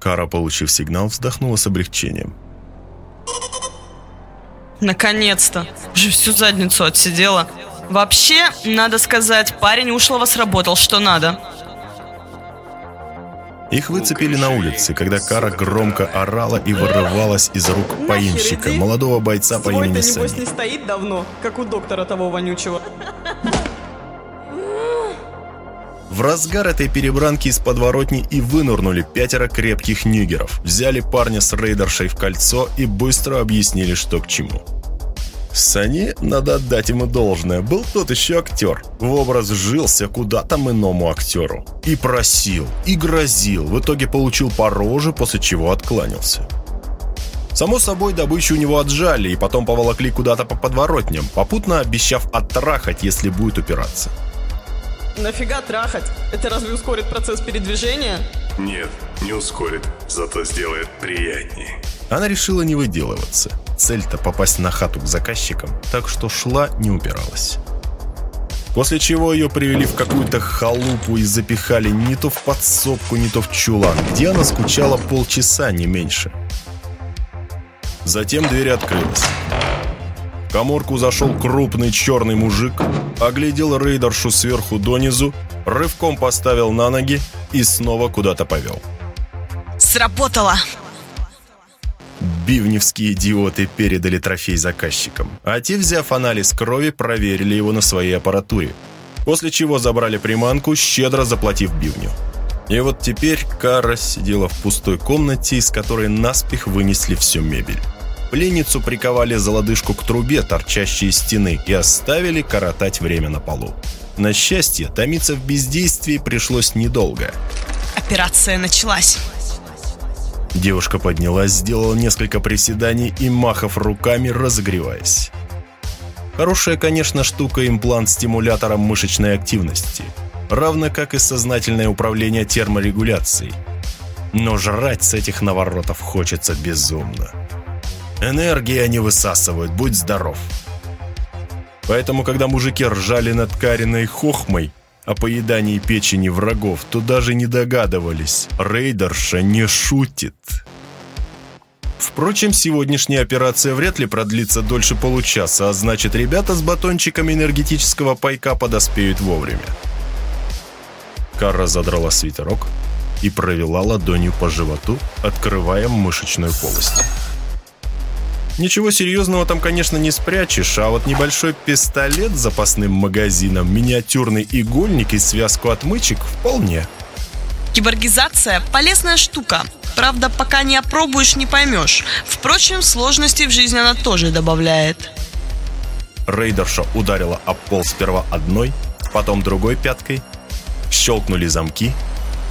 Кара, получив сигнал, вздохнула с облегчением. Наконец-то. Уже всю задницу отсидела. Вообще, надо сказать, парень ушлого сработал, что надо. Их выцепили на улице, когда Кара громко орала и вырывалась из рук поимщика, молодого бойца по имени Сани. не стоит давно, как у доктора того вонючего. В разгар этой перебранки из подворотни и вынырнули пятеро крепких нигеров, взяли парня с рейдершей в кольцо и быстро объяснили, что к чему. Сани, надо отдать ему должное, был тот еще актер. В образ жился куда там иному актеру. И просил, и грозил, в итоге получил по роже, после чего откланялся. Само собой, добычу у него отжали и потом поволокли куда-то по подворотням, попутно обещав оттрахать, если будет упираться. Нафига трахать? Это разве ускорит процесс передвижения? Нет, не ускорит, зато сделает приятнее. Она решила не выделываться. Цель-то попасть на хату к заказчикам, так что шла, не упиралась. После чего ее привели в какую-то халупу и запихали не то в подсобку, не то в чулан, где она скучала полчаса, не меньше. Затем дверь открылась. В коморку зашел крупный черный мужик, оглядел рейдершу сверху донизу, рывком поставил на ноги и снова куда-то повел. Сработало! Бивневские идиоты передали трофей заказчикам, а те, взяв анализ крови, проверили его на своей аппаратуре, после чего забрали приманку, щедро заплатив бивню. И вот теперь Кара сидела в пустой комнате, из которой наспех вынесли всю мебель. Пленницу приковали за лодыжку к трубе, торчащей из стены, и оставили коротать время на полу. На счастье, томиться в бездействии пришлось недолго. Операция началась. Девушка поднялась, сделала несколько приседаний и махов руками, разогреваясь. Хорошая, конечно, штука имплант стимулятором мышечной активности, равно как и сознательное управление терморегуляцией. Но жрать с этих наворотов хочется безумно. Энергии они высасывают, будь здоров. Поэтому, когда мужики ржали над Кариной хохмой, о поедании печени врагов, то даже не догадывались. Рейдерша не шутит. Впрочем, сегодняшняя операция вряд ли продлится дольше получаса, а значит, ребята с батончиками энергетического пайка подоспеют вовремя. Карра задрала свитерок и провела ладонью по животу, открывая мышечную полость. Ничего серьезного там, конечно, не спрячешь, а вот небольшой пистолет с запасным магазином, миниатюрный игольник и связку отмычек вполне. Киборгизация – полезная штука. Правда, пока не опробуешь, не поймешь. Впрочем, сложностей в жизни она тоже добавляет. Рейдерша ударила об пол сперва одной, потом другой пяткой. Щелкнули замки.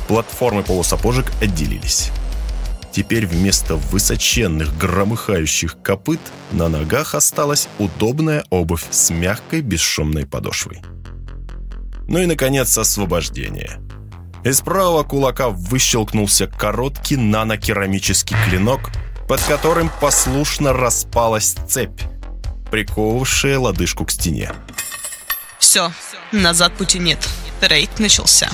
Платформы полусапожек отделились. Теперь вместо высоченных громыхающих копыт на ногах осталась удобная обувь с мягкой бесшумной подошвой. Ну и, наконец, освобождение. Из правого кулака выщелкнулся короткий нанокерамический клинок, под которым послушно распалась цепь, приковывавшая лодыжку к стене. Все, назад пути нет. Рейд начался.